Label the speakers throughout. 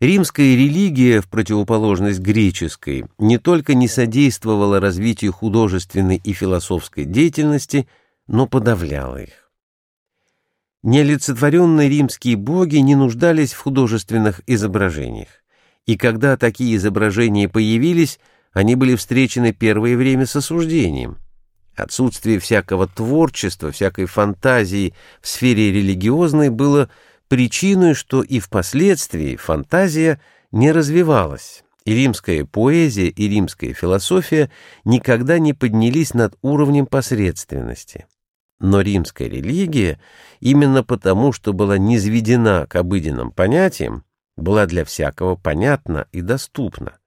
Speaker 1: Римская религия, в противоположность греческой, не только не содействовала развитию художественной и философской деятельности, но подавляла их. Неолицетворенные римские боги не нуждались в художественных изображениях, и когда такие изображения появились, они были встречены первое время с осуждением. Отсутствие всякого творчества, всякой фантазии в сфере религиозной было – причиной, что и впоследствии фантазия не развивалась, и римская поэзия и римская философия никогда не поднялись над уровнем посредственности. Но римская религия, именно потому, что была низведена к обыденным понятиям, была для всякого понятна и доступна.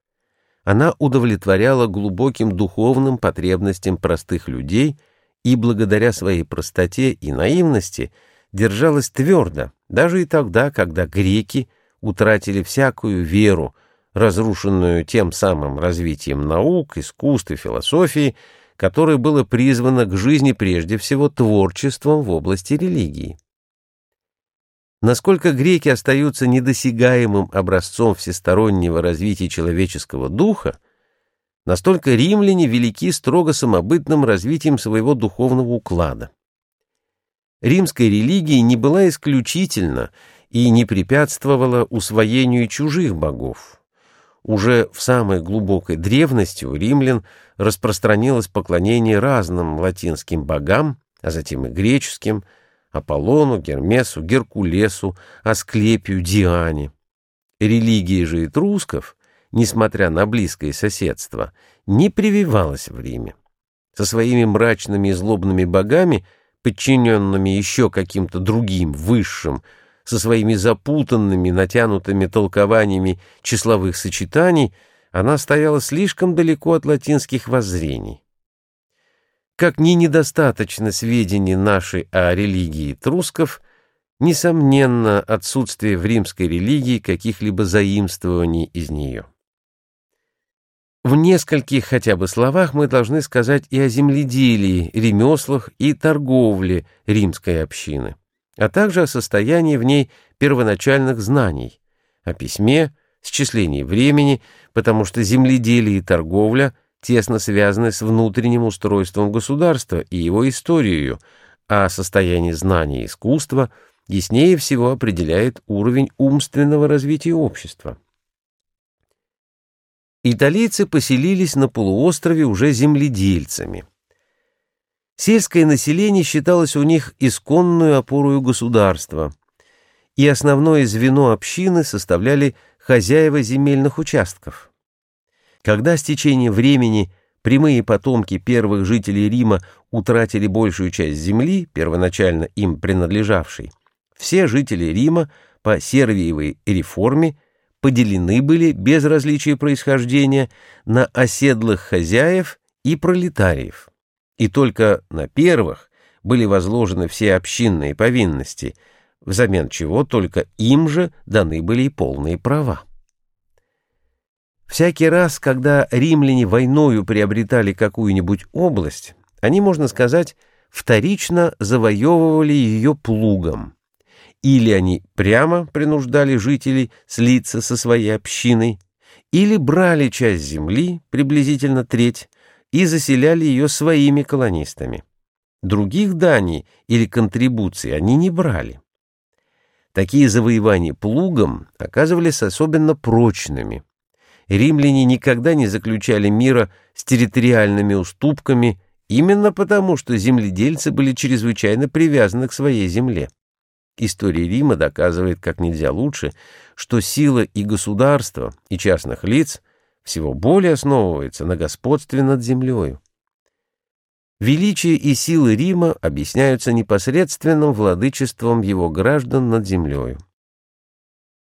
Speaker 1: Она удовлетворяла глубоким духовным потребностям простых людей и благодаря своей простоте и наивности держалась твердо, даже и тогда, когда греки утратили всякую веру, разрушенную тем самым развитием наук, искусств и философии, которое было призвано к жизни прежде всего творчеством в области религии. Насколько греки остаются недосягаемым образцом всестороннего развития человеческого духа, настолько римляне велики строго самобытным развитием своего духовного уклада римская религия не была исключительна и не препятствовала усвоению чужих богов. Уже в самой глубокой древности у римлян распространилось поклонение разным латинским богам, а затем и греческим, Аполлону, Гермесу, Геркулесу, Асклепию, Диане. Религия же этрусков, несмотря на близкое соседство, не прививалась в Риме. Со своими мрачными и злобными богами – подчиненными еще каким-то другим, высшим, со своими запутанными, натянутыми толкованиями числовых сочетаний, она стояла слишком далеко от латинских воззрений. Как ни недостаточно сведений нашей о религии трусков, несомненно, отсутствие в римской религии каких-либо заимствований из нее. В нескольких хотя бы словах мы должны сказать и о земледелии, ремеслах и торговле римской общины, а также о состоянии в ней первоначальных знаний, о письме, счислении времени, потому что земледелие и торговля тесно связаны с внутренним устройством государства и его историей, а состояние знаний и искусства яснее всего определяет уровень умственного развития общества. Италийцы поселились на полуострове уже земледельцами. Сельское население считалось у них исконную опорою государства, и основное звено общины составляли хозяева земельных участков. Когда с течением времени прямые потомки первых жителей Рима утратили большую часть земли, первоначально им принадлежавшей, все жители Рима по Сервиевой реформе поделены были без различия происхождения на оседлых хозяев и пролетариев. И только на первых были возложены все общинные повинности, взамен чего только им же даны были и полные права. Всякий раз, когда римляне войною приобретали какую-нибудь область, они, можно сказать, вторично завоевывали ее плугом. Или они прямо принуждали жителей слиться со своей общиной, или брали часть земли, приблизительно треть, и заселяли ее своими колонистами. Других даний или контрибуций они не брали. Такие завоевания плугом оказывались особенно прочными. Римляне никогда не заключали мира с территориальными уступками именно потому, что земледельцы были чрезвычайно привязаны к своей земле. История Рима доказывает как нельзя лучше, что сила и государства, и частных лиц всего более основывается на господстве над землею. Величие и силы Рима объясняются непосредственным владычеством его граждан над землею.